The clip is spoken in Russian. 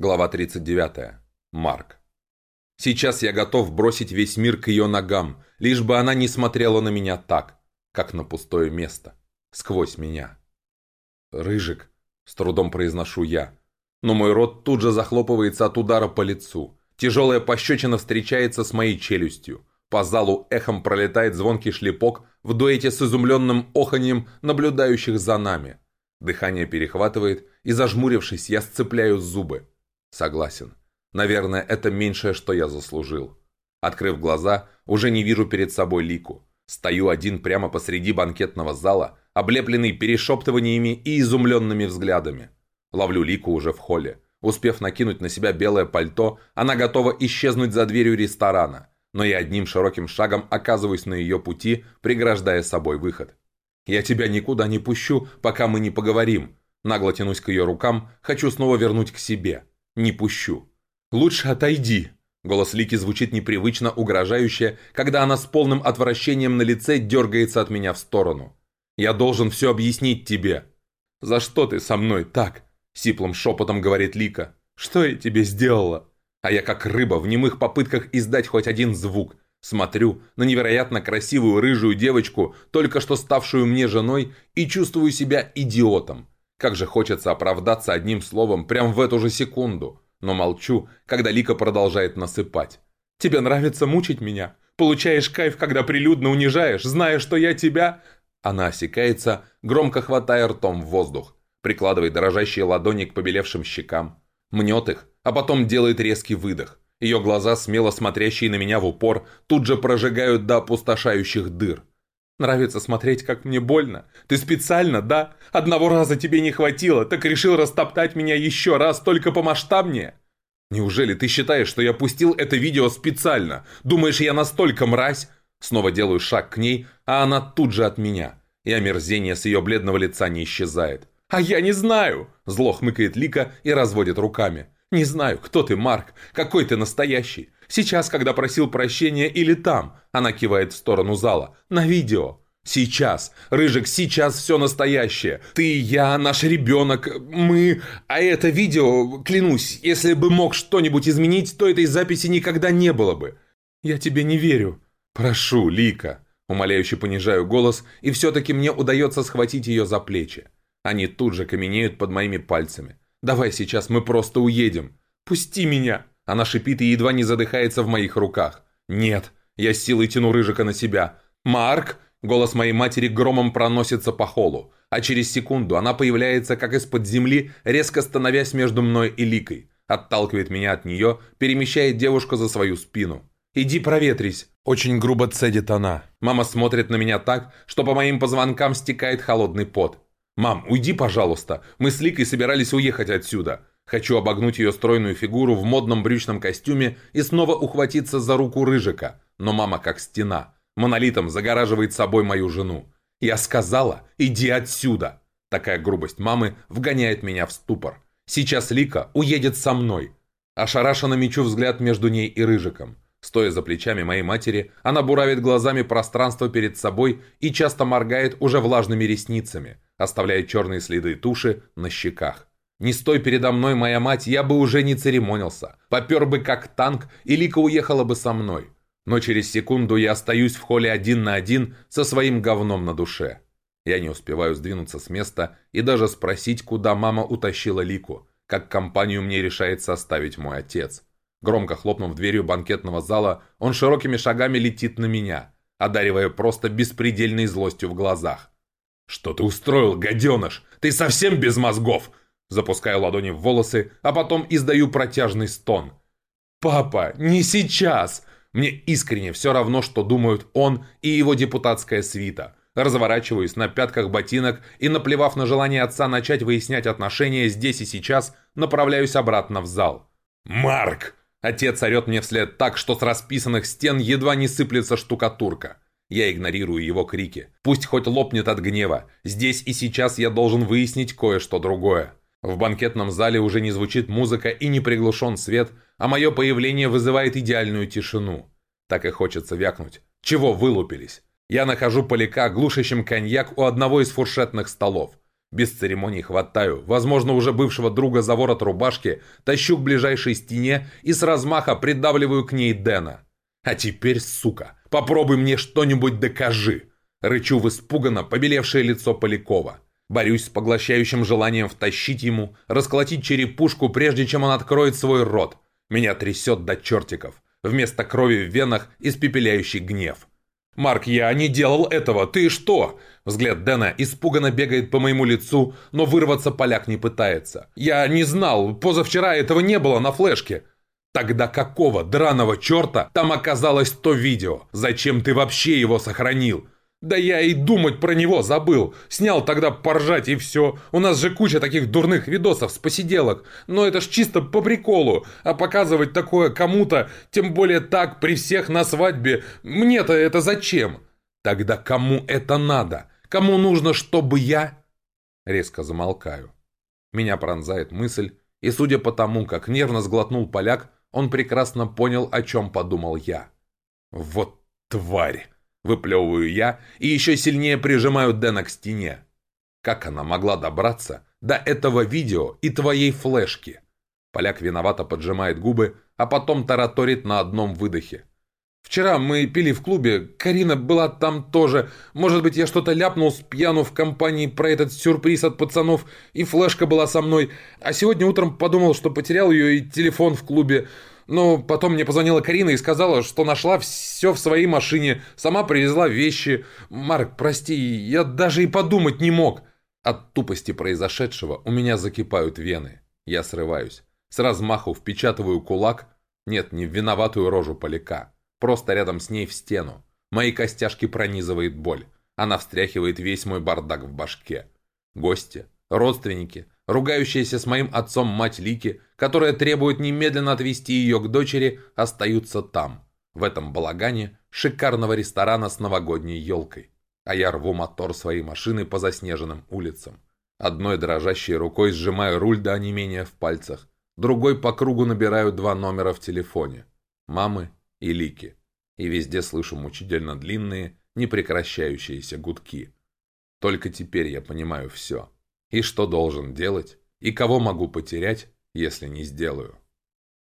Глава 39. Марк. Сейчас я готов бросить весь мир к ее ногам, лишь бы она не смотрела на меня так, как на пустое место, сквозь меня. «Рыжик», — с трудом произношу я, но мой рот тут же захлопывается от удара по лицу. Тяжелая пощечина встречается с моей челюстью. По залу эхом пролетает звонкий шлепок в дуэте с изумленным оханьем наблюдающих за нами. Дыхание перехватывает, и зажмурившись, я сцепляю зубы. Согласен. Наверное, это меньшее, что я заслужил. Открыв глаза, уже не вижу перед собой лику. Стою один прямо посреди банкетного зала, облепленный перешептываниями и изумленными взглядами. Ловлю лику уже в холле. Успев накинуть на себя белое пальто, она готова исчезнуть за дверью ресторана. Но я одним широким шагом оказываюсь на ее пути, преграждая собой выход. «Я тебя никуда не пущу, пока мы не поговорим». Нагло тянусь к ее рукам, хочу снова вернуть к себе. Не пущу. Лучше отойди. Голос Лики звучит непривычно угрожающе, когда она с полным отвращением на лице дергается от меня в сторону. «Я должен все объяснить тебе». «За что ты со мной так?» Сиплым шепотом говорит Лика. «Что я тебе сделала?» А я как рыба в немых попытках издать хоть один звук. Смотрю на невероятно красивую рыжую девочку, только что ставшую мне женой, и чувствую себя идиотом. Как же хочется оправдаться одним словом прямо в эту же секунду. Но молчу, когда Лика продолжает насыпать. «Тебе нравится мучить меня? Получаешь кайф, когда прилюдно унижаешь, зная, что я тебя...» Она осекается, громко хватая ртом в воздух. Прикладывает дрожащие ладони к побелевшим щекам. Мнет их, а потом делает резкий выдох. Ее глаза, смело смотрящие на меня в упор, тут же прожигают до опустошающих дыр. Нравится смотреть, как мне больно. Ты специально, да? Одного раза тебе не хватило, так решил растоптать меня еще раз, только помасштабнее? Неужели ты считаешь, что я пустил это видео специально? Думаешь, я настолько мразь? Снова делаю шаг к ней, а она тут же от меня. И омерзение с ее бледного лица не исчезает. «А я не знаю!» Зло хмыкает Лика и разводит руками. «Не знаю, кто ты, Марк, какой ты настоящий. Сейчас, когда просил прощения, или там?» Она кивает в сторону зала. «На видео». «Сейчас! Рыжик, сейчас все настоящее! Ты, я, наш ребенок, мы... А это видео, клянусь, если бы мог что-нибудь изменить, то этой записи никогда не было бы!» «Я тебе не верю!» «Прошу, Лика!» Умоляюще понижаю голос, и все-таки мне удается схватить ее за плечи. Они тут же каменеют под моими пальцами. «Давай сейчас мы просто уедем!» «Пусти меня!» Она шипит и едва не задыхается в моих руках. «Нет!» Я с силой тяну Рыжика на себя. «Марк!» Голос моей матери громом проносится по холу. А через секунду она появляется, как из-под земли, резко становясь между мной и Ликой. Отталкивает меня от нее, перемещает девушку за свою спину. «Иди проветрись!» Очень грубо цедит она. Мама смотрит на меня так, что по моим позвонкам стекает холодный пот. «Мам, уйди, пожалуйста. Мы с Ликой собирались уехать отсюда. Хочу обогнуть ее стройную фигуру в модном брючном костюме и снова ухватиться за руку Рыжика. Но мама как стена. Монолитом загораживает собой мою жену. Я сказала, иди отсюда. Такая грубость мамы вгоняет меня в ступор. Сейчас Лика уедет со мной. Ошарашенно мечу взгляд между ней и Рыжиком. Стоя за плечами моей матери, она буравит глазами пространство перед собой и часто моргает уже влажными ресницами, оставляя черные следы туши на щеках. Не стой передо мной, моя мать, я бы уже не церемонился. Попер бы как танк, и Лика уехала бы со мной. Но через секунду я остаюсь в холле один на один со своим говном на душе. Я не успеваю сдвинуться с места и даже спросить, куда мама утащила Лику, как компанию мне решается оставить мой отец. Громко хлопнув дверью банкетного зала, он широкими шагами летит на меня, одаривая просто беспредельной злостью в глазах. «Что ты устроил, гаденыш? Ты совсем без мозгов? Запускаю ладони в волосы, а потом издаю протяжный стон. «Папа, не сейчас!» Мне искренне все равно, что думают он и его депутатская свита. Разворачиваюсь на пятках ботинок и, наплевав на желание отца начать выяснять отношения здесь и сейчас, направляюсь обратно в зал. «Марк!» Отец орет мне вслед так, что с расписанных стен едва не сыплется штукатурка. Я игнорирую его крики. Пусть хоть лопнет от гнева. Здесь и сейчас я должен выяснить кое-что другое. В банкетном зале уже не звучит музыка и не приглушен свет, а мое появление вызывает идеальную тишину. Так и хочется вякнуть. Чего вылупились? Я нахожу поляка, глушащим коньяк у одного из фуршетных столов. Без церемоний хватаю, возможно, уже бывшего друга за ворот рубашки, тащу к ближайшей стене и с размаха придавливаю к ней Дэна. «А теперь, сука, попробуй мне что-нибудь докажи!» Рычу в испуганно побелевшее лицо Полякова. Борюсь с поглощающим желанием втащить ему, расколотить черепушку, прежде чем он откроет свой рот. Меня трясет до чертиков. Вместо крови в венах испепеляющий гнев. «Марк, я не делал этого, ты что?» Взгляд Дэна испуганно бегает по моему лицу, но вырваться поляк не пытается. «Я не знал, позавчера этого не было на флешке». «Тогда какого драного черта там оказалось то видео? Зачем ты вообще его сохранил?» Да я и думать про него забыл. Снял тогда поржать и все. У нас же куча таких дурных видосов с посиделок. Но это ж чисто по приколу. А показывать такое кому-то, тем более так, при всех на свадьбе, мне-то это зачем? Тогда кому это надо? Кому нужно, чтобы я... Резко замолкаю. Меня пронзает мысль, и судя по тому, как нервно сглотнул поляк, он прекрасно понял, о чем подумал я. Вот тварь! Выплевываю я и еще сильнее прижимаю Дэна к стене. Как она могла добраться до этого видео и твоей флешки? Поляк виновато поджимает губы, а потом тараторит на одном выдохе. «Вчера мы пили в клубе, Карина была там тоже. Может быть, я что-то ляпнул с пьяну в компании про этот сюрприз от пацанов, и флешка была со мной. А сегодня утром подумал, что потерял ее и телефон в клубе. Но потом мне позвонила Карина и сказала, что нашла все в своей машине, сама привезла вещи. Марк, прости, я даже и подумать не мог. От тупости произошедшего у меня закипают вены. Я срываюсь. С размаху впечатываю кулак. Нет, не в виноватую рожу поляка. Просто рядом с ней в стену. Мои костяшки пронизывает боль. Она встряхивает весь мой бардак в башке. Гости, родственники, ругающаяся с моим отцом мать Лики, которая требует немедленно отвезти ее к дочери, остаются там, в этом балагане шикарного ресторана с новогодней елкой. А я рву мотор своей машины по заснеженным улицам. Одной дрожащей рукой сжимаю руль до онемения в пальцах, другой по кругу набираю два номера в телефоне. Мамы и Лики. И везде слышу мучительно длинные, непрекращающиеся гудки. Только теперь я понимаю все. И что должен делать, и кого могу потерять, если не сделаю.